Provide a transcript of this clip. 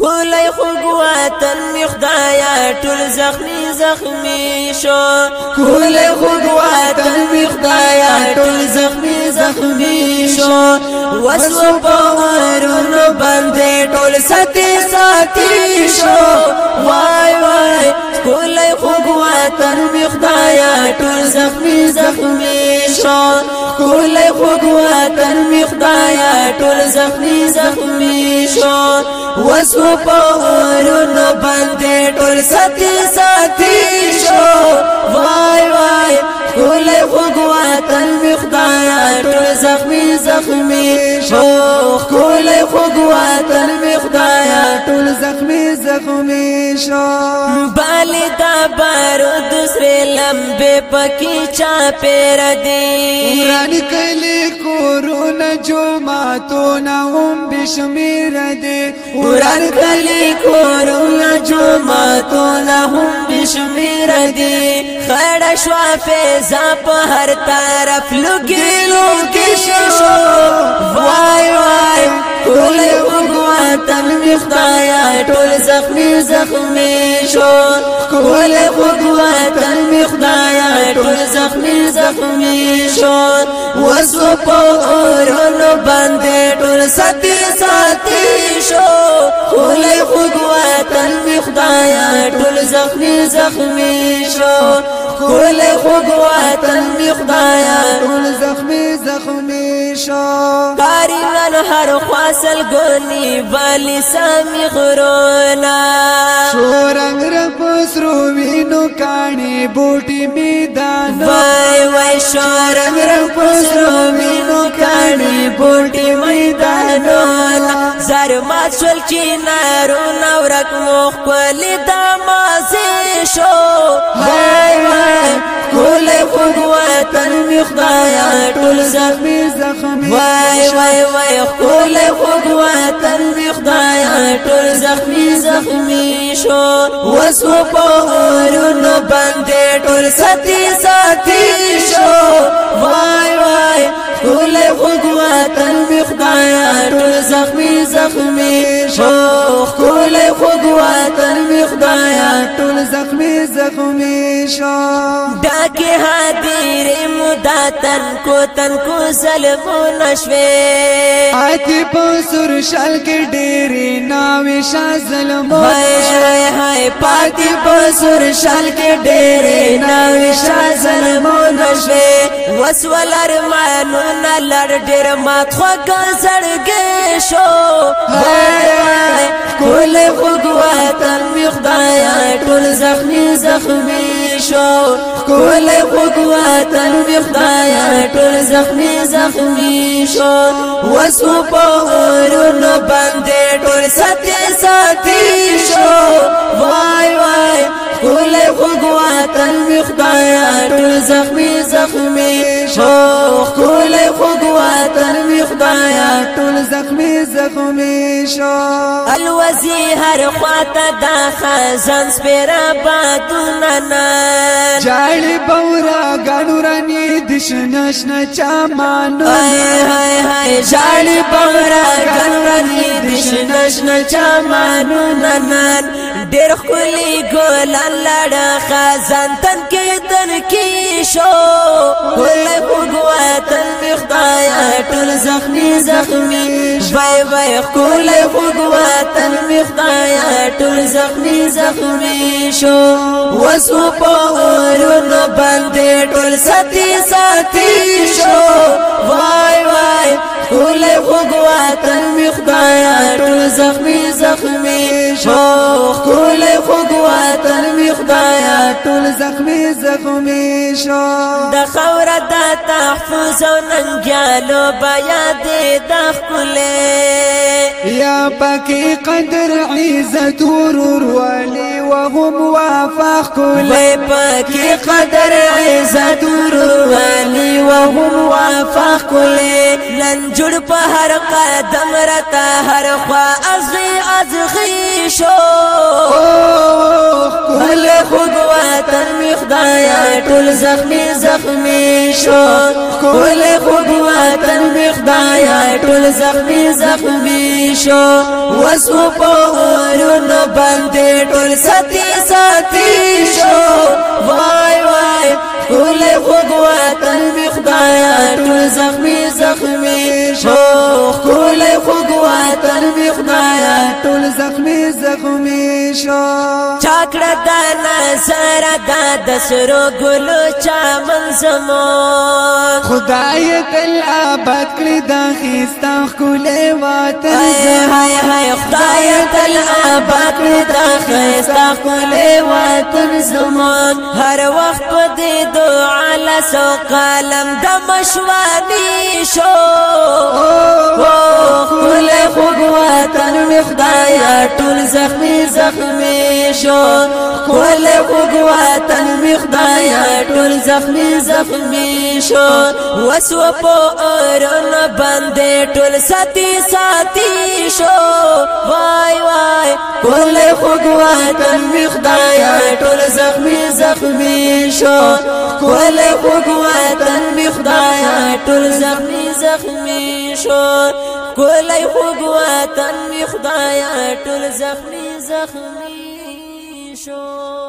کولای خوګ وطن می خدایا ټول زخمی زخمی شو کولای خوګ وطن می خدایا ټول زخمی زخمی شو وسو پاورونو باندې ټول ساتي ساتي شو وای وای کولای خوګ وطن می خدایا ټول زخمی زخمی شو کولای خوګ وطن می خدایا ټول زخمی زخمی شو وسو پورونو باندې ټول ساتي ساتي شو وای وای کول خوګوا تن می خدایا ټول زخمی زخمی شو کول خوګوا تن می خدایا ټول زخمی زخمی شو بالی دا بارو دوسرے لمبے پکی چا پیر دی گرانی کلی کورون جو ماتو نا هم بشمیر دی گرانی کلی کورون جو ماتو نا هم بشمیر دی خڑا شوا فیضا پا هر طرف لگی لگی شو زخمی زخمی شد کول خود وطن می خدایا ټول زخمی زخمی شد وسو په اورونو بنده ټول ساتي ساتي شد کول خود وطن می خدایا ټول زخمی زخمی شد کول خوګ وطن می خدایا ټول زخمی زخمی شو کاری نن هر خاصل ګونی بلی سامی غرونا شو رنگ رپ سرو وینو کانی بوټی میدان وای وای شو رنگ رپ سرو وینو کانی بوټی میدان زر ما چول چې نارو نو رک مخ کول د مازه شو هاي وای کول خود وطن می خدایا ټول زخمي زخمي وای وای وای کول خود وطن می خدایا ټول زخمي زخمي شو وسو په هرونو باندې ټول ساتي ساتي شو وای زخمی شو خپل خود وطن می خدایا ټول زخمی زخمی شو دا کې حاضر مودا تن کو تن کو سلف نشوي آتی په سر شل کې ډېری ناوې شا ظلم وای هاي پاتی په سر شل کې ډېری ناوې شا ظلم نشوي وسولر مانو نه لړ ډېر مات خو کا زړګي شو کل خوګوا تن می خدایا ټول زخمی زخمی شو کل خوګوا تن می خدایا ټول زخمی زخمی شو وسو په ورونو باندې ټول ساتي ساتي شو وای وای کل خوګوا تن می خدایا ټول زخمی زخمی شو ټول زخمی زخمی شو الوزی هر خواته دا خزان سپیرا بادونه نه جاړي بورا غنو رانی دشنش نه چمانو هاي هاي هاي جاړي بورا غنو رانی دشنش نه چمانو نه ډېر خولي ګلان لړ خزان تن کې کې شو ولې وګوا تل خدایا ټول زخمي زخمي بای بای خپل وګوا تل خدایا ټول زخمي زخمي شو وسو په ورونو باندې ټول ساتي ساتي شو وای وای خپل وګوا تل خدایا ټول زخمي زخمي شو خپل زخمی زخمی شو د خور د تحفظ او ننګالو بیا دې د خپل یا پکې قدر عزت ورور ولی وهم وافق کله پکې قدر عزت ورور ولی وهم وافق کله نن جوړ په هر قدم رتا هر خوا ازي ازخي شو ټول زخمی زخمی شو کول خوب وطن می خدایا ټول زخمی زخمی شو وسو پورونو باندې ټول ستی ستی شو وای وای کول خوب وطن می خدایا ټول زخمی زخمی شو کول خوب وطن می خدایا ټول زخمی زخمی شو چاکړه د نظر د سرو ګلو چمن زمو خدای دل آباد کړی د خيستا خولې وطن هاي هاي خدای دل آباد کړی د خيستا خولې وطن زمو هر وخت په دې دعا لاسو قلم د مشوانی شو خولې خوګ وطن مخدایا ټول زخمي زخمي زخمی شو کول وګواتن می خدایا ټول زخمی زخمی شو وسو په ارن باندې ټول ساتي ساتي شو وای وای کول وګواتن می خدایا ټول زخمی زخمی شو کول وګواتن می خدایا ټول زخمی زخمی شو کولای خوګواتن می خدایا ټول زخمی زخمی شو